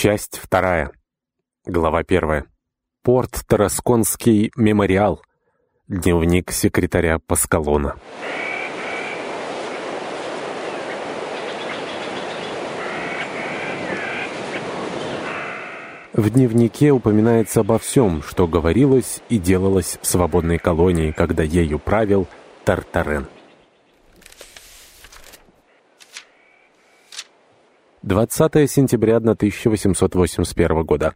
Часть вторая. Глава первая. Порт Тарасконский мемориал. Дневник секретаря Паскалона. В дневнике упоминается обо всем, что говорилось и делалось в свободной колонии, когда ею правил Тартарен. 20 сентября 1881 года.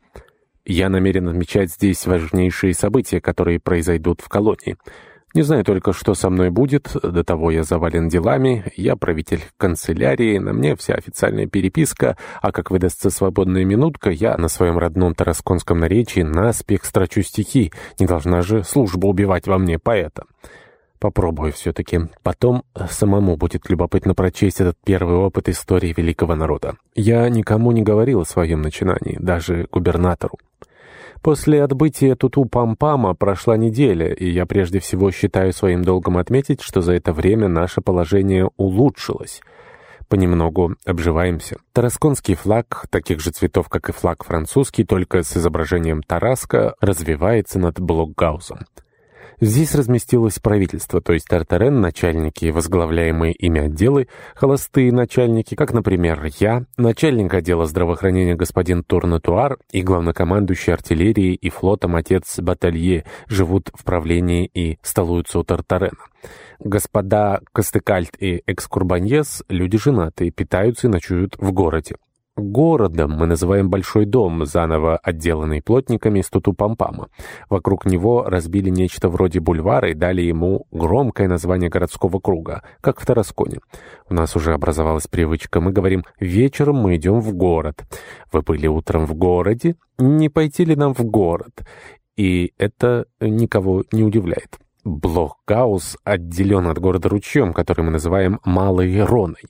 Я намерен отмечать здесь важнейшие события, которые произойдут в колонии. Не знаю только, что со мной будет, до того я завален делами, я правитель канцелярии, на мне вся официальная переписка, а как выдастся свободная минутка, я на своем родном тарасконском наречии наспех строчу стихи, не должна же служба убивать во мне поэта. Попробую все-таки. Потом самому будет любопытно прочесть этот первый опыт истории великого народа. Я никому не говорил о своем начинании, даже губернатору. После отбытия Туту-Пампама прошла неделя, и я прежде всего считаю своим долгом отметить, что за это время наше положение улучшилось. Понемногу обживаемся. Тарасконский флаг, таких же цветов, как и флаг французский, только с изображением Тараска, развивается над Блокгаузом. Здесь разместилось правительство, то есть Тартарен, начальники, возглавляемые ими отделы, холостые начальники, как, например, я, начальник отдела здравоохранения господин Турнатуар и главнокомандующий артиллерией и флотом отец Баталье живут в правлении и столуются у Тартарена. Господа Костыкальт и Экскурбаньес — люди женатые, питаются и ночуют в городе. Городом мы называем большой дом, заново отделанный плотниками из Тутупампама. Вокруг него разбили нечто вроде бульвара и дали ему громкое название городского круга, как в Тарасконе. У нас уже образовалась привычка. Мы говорим «вечером мы идем в город». Вы были утром в городе? Не пойти ли нам в город? И это никого не удивляет. Блокгаус отделен от города ручьем, который мы называем Малой Роной.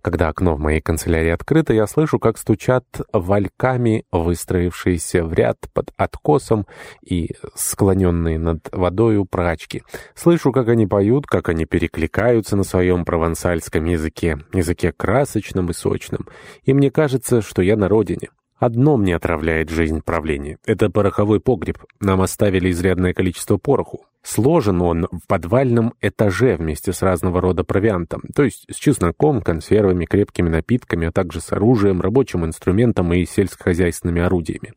Когда окно в моей канцелярии открыто, я слышу, как стучат вальками, выстроившиеся в ряд под откосом и склоненные над водою прачки. Слышу, как они поют, как они перекликаются на своем провансальском языке, языке красочном и сочном. И мне кажется, что я на родине. Одно мне отравляет жизнь правления. Это пороховой погреб. Нам оставили изрядное количество пороху. Сложен он в подвальном этаже вместе с разного рода провиантом, то есть с чесноком, консервами, крепкими напитками, а также с оружием, рабочим инструментом и сельскохозяйственными орудиями.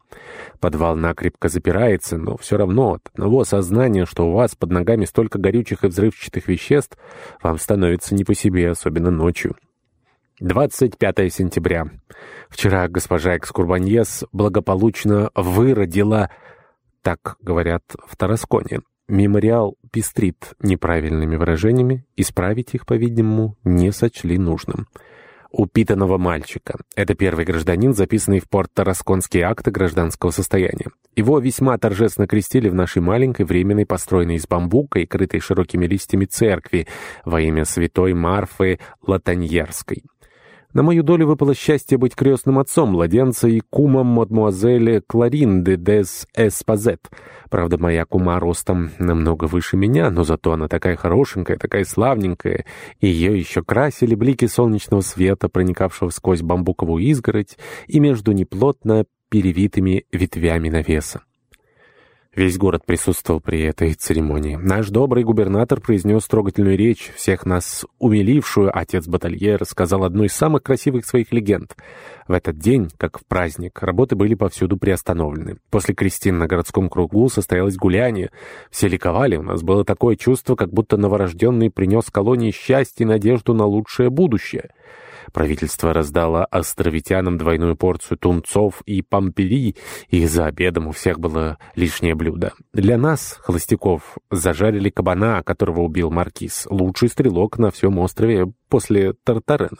Подвал накрепко запирается, но все равно от одного сознания, что у вас под ногами столько горючих и взрывчатых веществ, вам становится не по себе, особенно ночью. 25 сентября. Вчера госпожа Экскурбаньес благополучно выродила, так говорят в Тарасконе. Мемориал пестрит неправильными выражениями, исправить их, по-видимому, не сочли нужным. Упитанного мальчика. Это первый гражданин, записанный в порт-тарасконские акты гражданского состояния. Его весьма торжественно крестили в нашей маленькой, временной, построенной из бамбука и крытой широкими листьями церкви во имя святой Марфы Латаньерской. На мою долю выпало счастье быть крестным отцом младенца и кумом мадмуазели Кларинды дес Эспазет. Правда, моя кума ростом намного выше меня, но зато она такая хорошенькая, такая славненькая, ее еще красили блики солнечного света, проникавшего сквозь бамбуковую изгородь и между неплотно перевитыми ветвями навеса. Весь город присутствовал при этой церемонии. Наш добрый губернатор произнес трогательную речь, всех нас умилившую. Отец Баталье рассказал одну из самых красивых своих легенд. В этот день, как в праздник, работы были повсюду приостановлены. После крестин на городском кругу состоялось гуляние. Все ликовали, у нас было такое чувство, как будто новорожденный принес колонии счастье и надежду на лучшее будущее. Правительство раздало островитянам двойную порцию тунцов и помпели, и за обедом у всех было лишнее блюдо. Для нас, холостяков, зажарили кабана, которого убил маркиз, лучший стрелок на всем острове после Тартарена.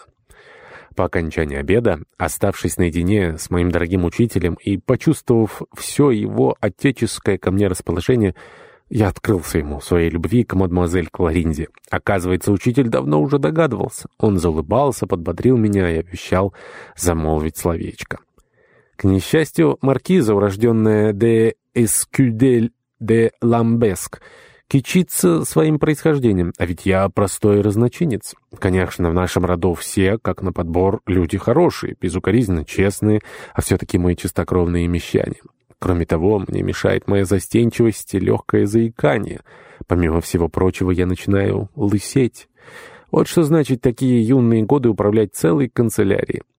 По окончании обеда, оставшись наедине с моим дорогим учителем и почувствовав все его отеческое ко мне расположение, я открылся ему своей любви к мадемуазель Кларинде. Оказывается, учитель давно уже догадывался. Он заулыбался, подбодрил меня и обещал замолвить словечко. К несчастью, маркиза, урожденная де Эскюдель де Ламбеск, кичиться своим происхождением, а ведь я простой разночинец. Конечно, в нашем роду все, как на подбор, люди хорошие, безукоризненно честные, а все-таки мы чистокровные мещане. Кроме того, мне мешает моя застенчивость и легкое заикание. Помимо всего прочего, я начинаю лысеть. Вот что значит такие юные годы управлять целой канцелярией.